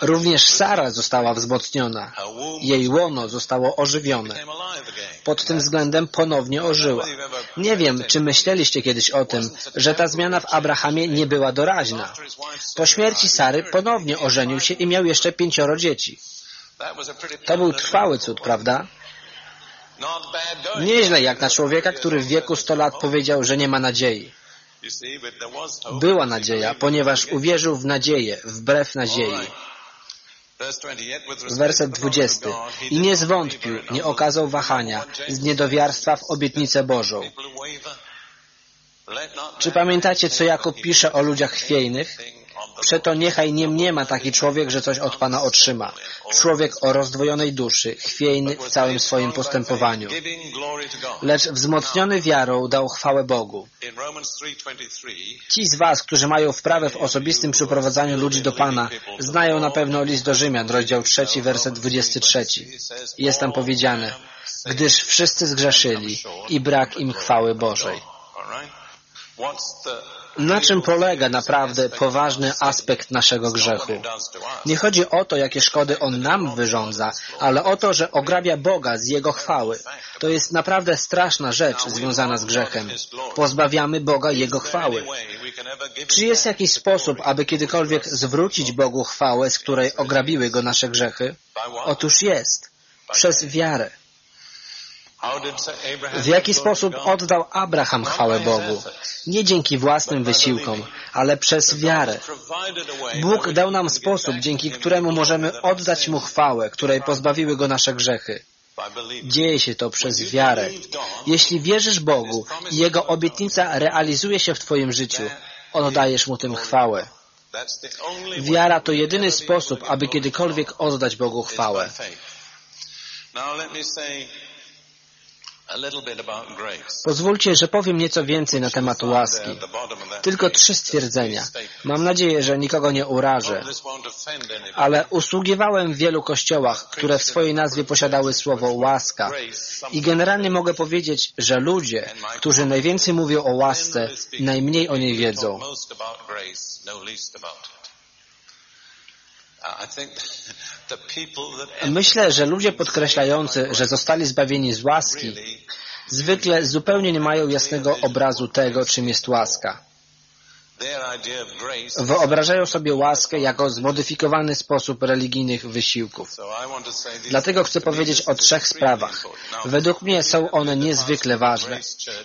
Również Sara została wzmocniona. Jej łono zostało ożywione. Pod tym względem ponownie ożyła. Nie wiem, czy myśleliście kiedyś o tym, że ta zmiana w Abrahamie nie była doraźna. Po śmierci Sary ponownie ożenił się i miał jeszcze pięcioro dzieci. To był trwały cud, prawda? Nieźle jak na człowieka, który w wieku 100 lat powiedział, że nie ma nadziei. Była nadzieja, ponieważ uwierzył w nadzieję, wbrew nadziei. Werset 20. I nie zwątpił, nie okazał wahania z niedowiarstwa w obietnicę Bożą. Czy pamiętacie, co Jakub pisze o ludziach chwiejnych? Przeto niechaj nie mniema taki człowiek, że coś od Pana otrzyma. Człowiek o rozdwojonej duszy, chwiejny w całym swoim postępowaniu. Lecz wzmocniony wiarą dał chwałę Bogu. Ci z Was, którzy mają wprawę w osobistym przyprowadzaniu ludzi do Pana, znają na pewno list do Rzymian, rozdział 3, werset 23. Jest tam powiedziane, gdyż wszyscy zgrzeszyli i brak im chwały Bożej. Na czym polega naprawdę poważny aspekt naszego grzechu? Nie chodzi o to, jakie szkody on nam wyrządza, ale o to, że ograbia Boga z Jego chwały. To jest naprawdę straszna rzecz związana z grzechem. Pozbawiamy Boga Jego chwały. Czy jest jakiś sposób, aby kiedykolwiek zwrócić Bogu chwałę, z której ograbiły Go nasze grzechy? Otóż jest. Przez wiarę. W jaki sposób oddał Abraham chwałę Bogu? Nie dzięki własnym wysiłkom, ale przez wiarę. Bóg dał nam sposób, dzięki któremu możemy oddać Mu chwałę, której pozbawiły Go nasze grzechy. Dzieje się to przez wiarę. Jeśli wierzysz Bogu i Jego obietnica realizuje się w Twoim życiu, oddajesz Mu tym chwałę. Wiara to jedyny sposób, aby kiedykolwiek oddać Bogu chwałę. Pozwólcie, że powiem nieco więcej na temat łaski. Tylko trzy stwierdzenia. Mam nadzieję, że nikogo nie urażę. Ale usługiwałem w wielu kościołach, które w swojej nazwie posiadały słowo łaska. I generalnie mogę powiedzieć, że ludzie, którzy najwięcej mówią o łasce, najmniej o niej wiedzą. Myślę, że ludzie podkreślający, że zostali zbawieni z łaski, zwykle zupełnie nie mają jasnego obrazu tego, czym jest łaska. Wyobrażają sobie łaskę jako zmodyfikowany sposób religijnych wysiłków. Dlatego chcę powiedzieć o trzech sprawach. Według mnie są one niezwykle ważne.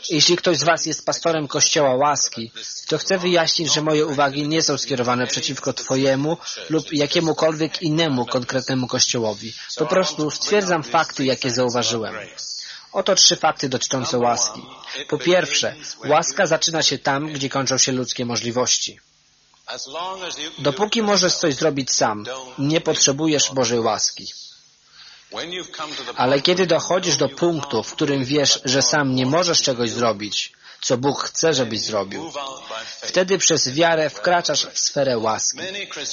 Jeśli ktoś z Was jest pastorem Kościoła Łaski, to chcę wyjaśnić, że moje uwagi nie są skierowane przeciwko Twojemu lub jakiemukolwiek innemu konkretnemu Kościołowi. Po prostu stwierdzam fakty, jakie zauważyłem. Oto trzy fakty dotyczące łaski. Po pierwsze, łaska zaczyna się tam, gdzie kończą się ludzkie możliwości. Dopóki możesz coś zrobić sam, nie potrzebujesz Bożej łaski. Ale kiedy dochodzisz do punktu, w którym wiesz, że sam nie możesz czegoś zrobić, co Bóg chce, żebyś zrobił. Wtedy przez wiarę wkraczasz w sferę łaski.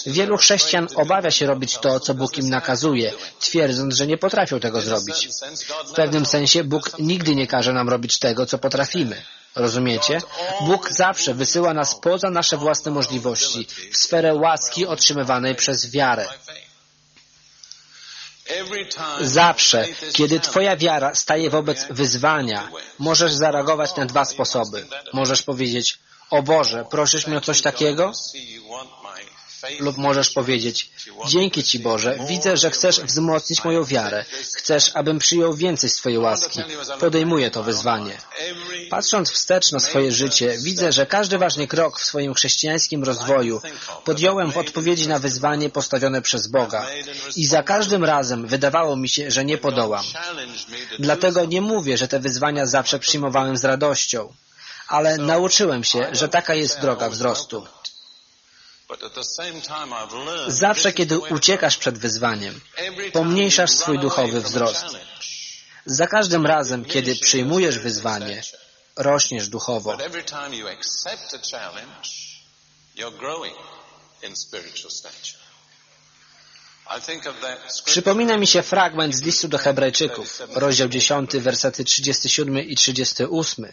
Wielu chrześcijan obawia się robić to, co Bóg im nakazuje, twierdząc, że nie potrafią tego zrobić. W pewnym sensie Bóg nigdy nie każe nam robić tego, co potrafimy. Rozumiecie? Bóg zawsze wysyła nas poza nasze własne możliwości, w sferę łaski otrzymywanej przez wiarę. Zawsze, kiedy Twoja wiara staje wobec wyzwania, możesz zareagować na dwa sposoby. Możesz powiedzieć, o Boże, prosisz mnie o coś takiego? Lub możesz powiedzieć, dzięki Ci Boże, widzę, że chcesz wzmocnić moją wiarę. Chcesz, abym przyjął więcej swojej łaski. Podejmuję to wyzwanie. Patrząc wstecz na swoje życie, widzę, że każdy ważny krok w swoim chrześcijańskim rozwoju podjąłem w odpowiedzi na wyzwanie postawione przez Boga. I za każdym razem wydawało mi się, że nie podołam. Dlatego nie mówię, że te wyzwania zawsze przyjmowałem z radością ale nauczyłem się, że taka jest droga wzrostu. Zawsze, kiedy uciekasz przed wyzwaniem, pomniejszasz swój duchowy wzrost. Za każdym razem, kiedy przyjmujesz wyzwanie, rośniesz duchowo. Przypomina mi się fragment z listu do Hebrajczyków, rozdział 10, wersety 37 i 38,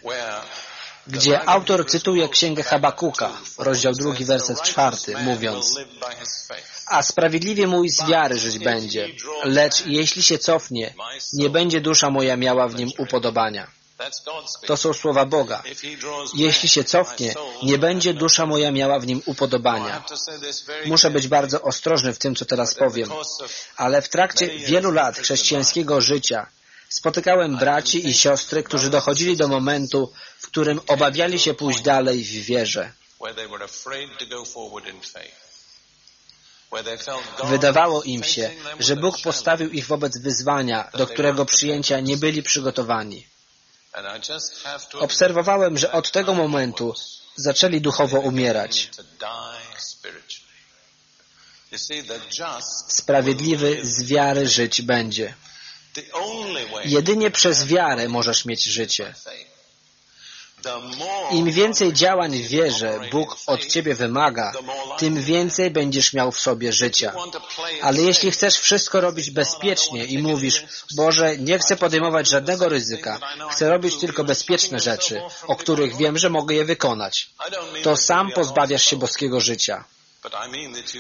gdzie autor cytuje księgę Habakuka, rozdział drugi, werset czwarty, mówiąc A sprawiedliwie mój z wiary żyć będzie, lecz jeśli się cofnie, nie będzie dusza moja miała w nim upodobania. To są słowa Boga. Jeśli się cofnie, nie będzie dusza moja miała w nim upodobania. Muszę być bardzo ostrożny w tym, co teraz powiem, ale w trakcie wielu lat chrześcijańskiego życia Spotykałem braci i siostry, którzy dochodzili do momentu, w którym obawiali się pójść dalej w wierze. Wydawało im się, że Bóg postawił ich wobec wyzwania, do którego przyjęcia nie byli przygotowani. Obserwowałem, że od tego momentu zaczęli duchowo umierać. Sprawiedliwy z wiary żyć będzie. Jedynie przez wiarę możesz mieć życie. Im więcej działań w wierze Bóg od Ciebie wymaga, tym więcej będziesz miał w sobie życia. Ale jeśli chcesz wszystko robić bezpiecznie i mówisz, Boże, nie chcę podejmować żadnego ryzyka, chcę robić tylko bezpieczne rzeczy, o których wiem, że mogę je wykonać, to sam pozbawiasz się boskiego życia.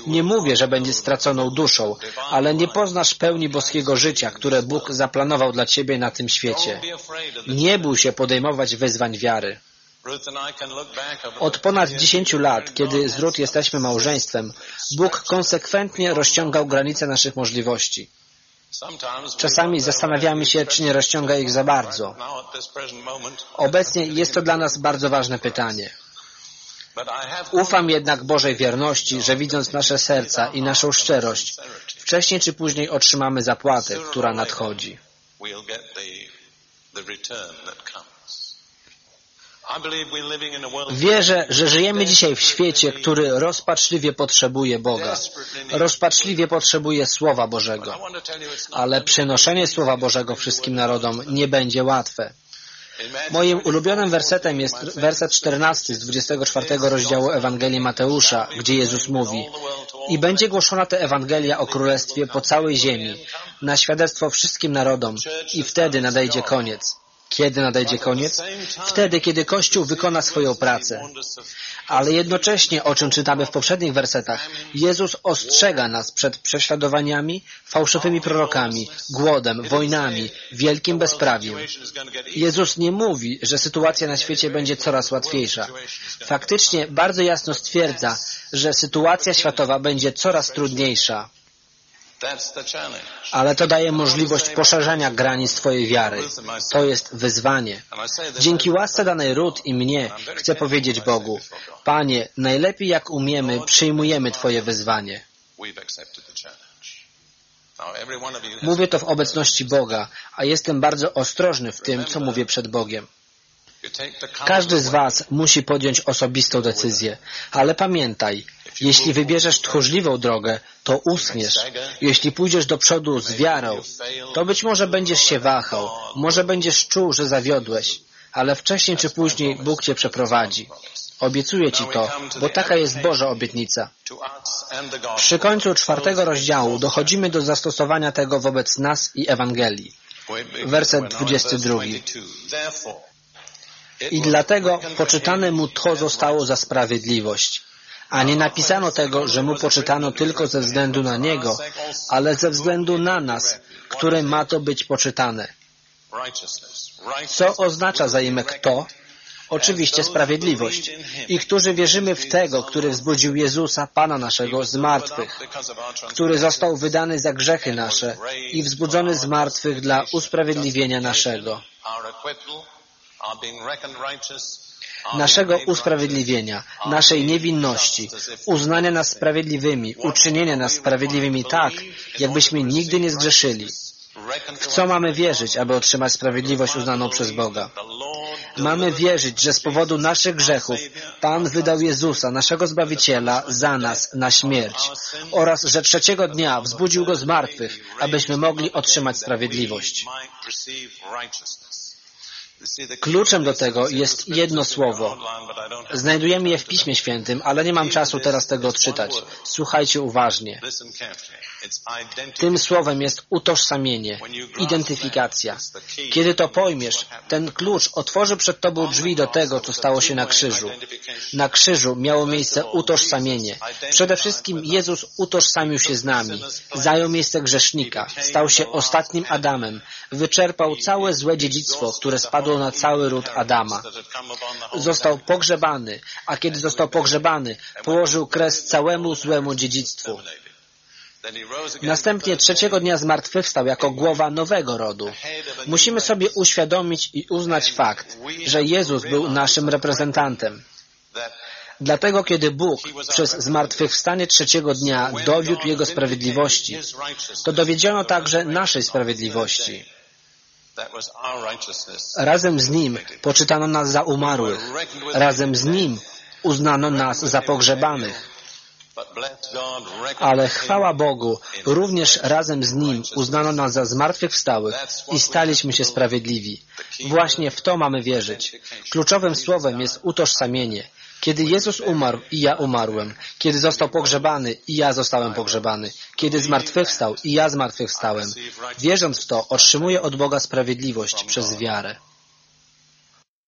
Nie mówię, że będziesz straconą duszą, ale nie poznasz pełni boskiego życia, które Bóg zaplanował dla ciebie na tym świecie. Nie bój się podejmować wyzwań wiary. Od ponad dziesięciu lat, kiedy z Ruth jesteśmy małżeństwem, Bóg konsekwentnie rozciągał granice naszych możliwości. Czasami zastanawiamy się, czy nie rozciąga ich za bardzo. Obecnie jest to dla nas bardzo ważne pytanie. Ufam jednak Bożej wierności, że widząc nasze serca i naszą szczerość, wcześniej czy później otrzymamy zapłatę, która nadchodzi. Wierzę, że żyjemy dzisiaj w świecie, który rozpaczliwie potrzebuje Boga. Rozpaczliwie potrzebuje Słowa Bożego. Ale przenoszenie Słowa Bożego wszystkim narodom nie będzie łatwe. Moim ulubionym wersetem jest werset 14 z 24 rozdziału Ewangelii Mateusza, gdzie Jezus mówi I będzie głoszona ta Ewangelia o Królestwie po całej ziemi, na świadectwo wszystkim narodom i wtedy nadejdzie koniec. Kiedy nadejdzie koniec? Wtedy, kiedy Kościół wykona swoją pracę. Ale jednocześnie, o czym czytamy w poprzednich wersetach, Jezus ostrzega nas przed prześladowaniami, fałszywymi prorokami, głodem, wojnami, wielkim bezprawiem. Jezus nie mówi, że sytuacja na świecie będzie coraz łatwiejsza. Faktycznie bardzo jasno stwierdza, że sytuacja światowa będzie coraz trudniejsza. Ale to daje możliwość poszerzania granic Twojej wiary. To jest wyzwanie. Dzięki łasce danej Ród i mnie chcę powiedzieć Bogu, Panie, najlepiej jak umiemy, przyjmujemy Twoje wyzwanie. Mówię to w obecności Boga, a jestem bardzo ostrożny w tym, co mówię przed Bogiem. Każdy z Was musi podjąć osobistą decyzję, ale pamiętaj, jeśli wybierzesz tchórzliwą drogę, to uschniesz. Jeśli pójdziesz do przodu z wiarą, to być może będziesz się wahał, może będziesz czuł, że zawiodłeś, ale wcześniej czy później Bóg Cię przeprowadzi. Obiecuję Ci to, bo taka jest Boża obietnica. Przy końcu czwartego rozdziału dochodzimy do zastosowania tego wobec nas i Ewangelii. Werset 22. I dlatego poczytane mu to zostało za sprawiedliwość. A nie napisano tego, że mu poczytano tylko ze względu na niego, ale ze względu na nas, które ma to być poczytane. Co oznacza zaimek to? Oczywiście sprawiedliwość. I którzy wierzymy w tego, który wzbudził Jezusa, Pana naszego, z martwych, który został wydany za grzechy nasze i wzbudzony z martwych dla usprawiedliwienia naszego naszego usprawiedliwienia, naszej niewinności, uznania nas sprawiedliwymi, uczynienia nas sprawiedliwymi tak, jakbyśmy nigdy nie zgrzeszyli. W co mamy wierzyć, aby otrzymać sprawiedliwość uznaną przez Boga? Mamy wierzyć, że z powodu naszych grzechów Pan wydał Jezusa, naszego Zbawiciela, za nas na śmierć oraz, że trzeciego dnia wzbudził Go z martwych, abyśmy mogli otrzymać sprawiedliwość. Kluczem do tego jest jedno słowo. Znajdujemy je w Piśmie Świętym, ale nie mam czasu teraz tego odczytać. Słuchajcie uważnie. Tym słowem jest utożsamienie, identyfikacja. Kiedy to pojmiesz, ten klucz otworzy przed Tobą drzwi do tego, co stało się na krzyżu. Na krzyżu miało miejsce utożsamienie. Przede wszystkim Jezus utożsamił się z nami. Zajął miejsce grzesznika. Stał się ostatnim Adamem. Wyczerpał całe złe dziedzictwo, które na cały ród Adama. Został pogrzebany, a kiedy został pogrzebany, położył kres całemu złemu dziedzictwu. Następnie trzeciego dnia zmartwychwstał jako głowa nowego rodu. Musimy sobie uświadomić i uznać fakt, że Jezus był naszym reprezentantem. Dlatego, kiedy Bóg przez zmartwychwstanie trzeciego dnia dowiódł Jego sprawiedliwości, to dowiedziono także naszej sprawiedliwości. Razem z Nim poczytano nas za umarłych. Razem z Nim uznano nas za pogrzebanych. Ale chwała Bogu, również razem z Nim uznano nas za zmartwychwstałych i staliśmy się sprawiedliwi. Właśnie w to mamy wierzyć. Kluczowym słowem jest utożsamienie. Kiedy Jezus umarł i ja umarłem, kiedy został pogrzebany i ja zostałem pogrzebany, kiedy zmartwychwstał i ja zmartwychwstałem, wierząc w to, otrzymuję od Boga sprawiedliwość przez wiarę.